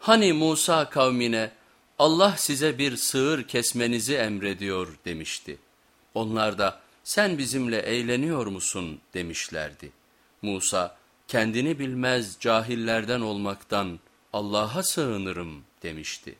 Hani Musa kavmine Allah size bir sığır kesmenizi emrediyor demişti. Onlar da sen bizimle eğleniyor musun demişlerdi. Musa kendini bilmez cahillerden olmaktan Allah'a sığınırım demişti.